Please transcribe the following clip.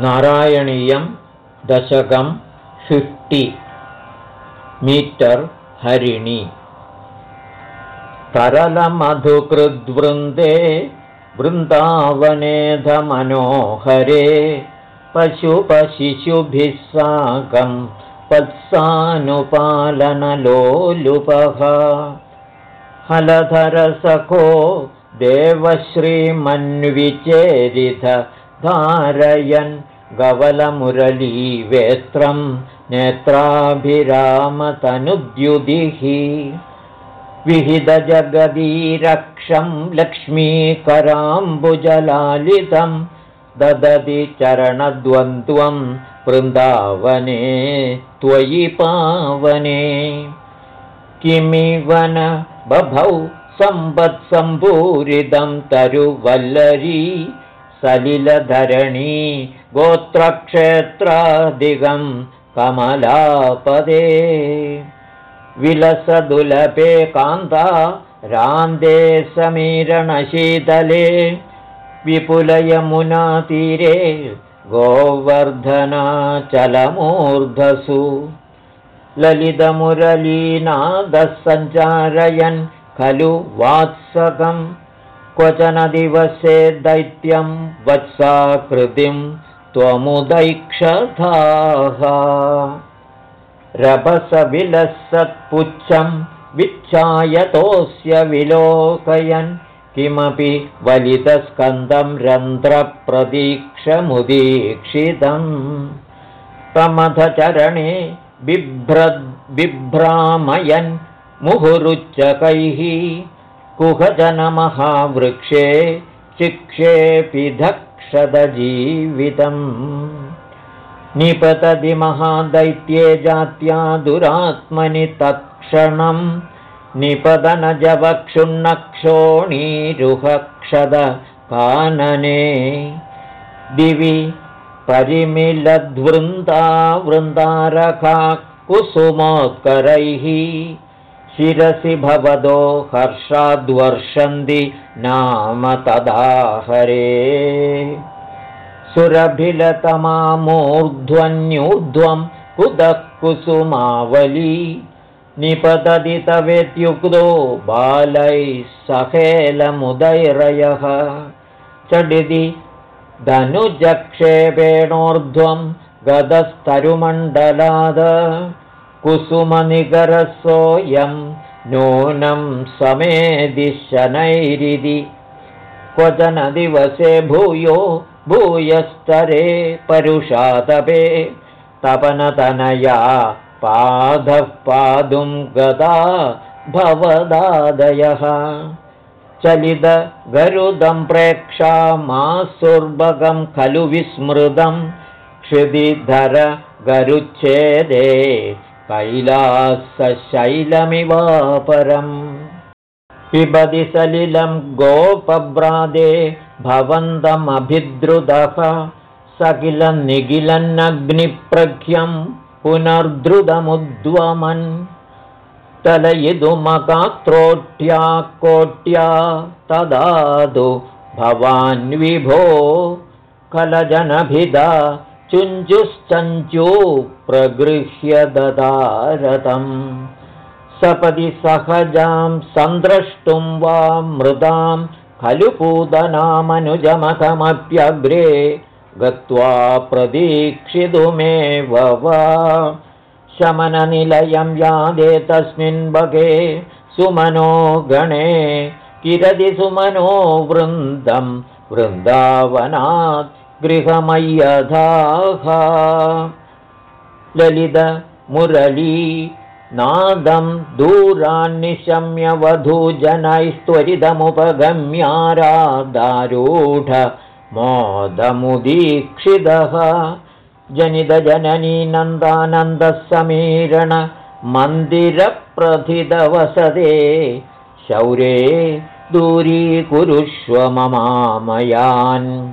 नारायणीयं दशकं fifty metre हरिणी। तरलमधुकृद्वृन्दे वृन्दावनेधमनोहरे पशुपशिशुभिः साकं वत्सानुपालनलोलुपः हलधरसखो देवश्रीमन्विचेरिथ धारयन् गवलमुरलीवेत्रं नेत्राभिरामतनुद्युदिः। विहितजगदीरक्षं लक्ष्मीकराम्बुजलालितं ददति चरणद्वन्द्वं वृन्दावने त्वयि पावने। किमिवन बभौ सम्पत्सम्पूरितं तरुवल्लरी सलिलधरणी गोत्रक्षेत्रादिगं कमलापदे। विलसदुलपे कान्ता रान्दे समीरणशीतले। विपुलयमुनातीरे गोवर्धनाचलमूर्धसु। ललितमुरलीनादः सञ्चारयन् खलु वात्सकं क्वचन दिवसे दैत्यं वत्साकृतिं त्वमुदैक्षथाः रभसविलसत्पुच्छं विच्छायतोऽस्य विलोकयन् किमपि वलितस्कन्दं रन्ध्रप्रतीक्षमुदीक्षितम्। प्रमथचरणे बिभ्रामयन् मुहुरुच्चकैः कुहजनमहावृक्षे चिक्षेपिधक्षदजीवितम् निपतति महादैत्ये जात्या दुरात्मनि तत्क्षणम् निपदनजवक्षुन्नक्षोणीरुहक्षद कानने दिवि परिमिलद्वृन्दा वृन्दारका कुसुमोत्करैः शिरसि भवदो हर्षाद्वर्षन्ति नाम तदाहरे। सुरभिलतमामूर्ध्वन्यूर्ध्वं कुतः कुसुमावली निपतति तवेत्युक्तो बालैः सहेलमुदैरयः चडिति धनुजक्षेपेणोर्ध्वं गदस्तरुमण्डलाद कुसुमनिकरसोऽयं नूनं समेधि शनैरिति। क्वचन दिवसे भूयो भूयस्तरे परुषातपे तपनतनया पादः पादुं गदा भवदादयः। चलितगरुदं प्रेक्षामासुर्भगं खलु विस्मृतं क्षिदिधर गरुच्छेदे कैलासशैलमिवापरम्। पिबदि सलिलं गोपभ्रादे भवन्तमभिद्रुदः सकिलन्निखिलन्नग्निप्रख्यं पुनर्धृतमुद्वमन् तलयितुमकात्रोट्या कोट्या तदातु भवान्विभो कलजनभिदा चुञ्जुश्चञ्चू प्रगृह्य ददारतम्। सपदि सहजां सन्द्रष्टुं वा मृदां खलु पूतनामनुजमकमप्यग्रे गत्वा प्रतीक्षितुमेव वा। शमननिलयं यादे तस्मिन् भगे सुमनो गणे किरति सुमनो वृन्दं वृन्दावनात् गृहमय्यधाः। ललितमुरली नादं दूरान्निशम्य वधूजनैस्त्वरितमुपगम्यारादारूढ मोदमुदीक्षितः। जनितजननी नन्दानन्दः समीरण मन्दिरप्रथितवसदे शौरे दूरीकुरुष्व ममामयान्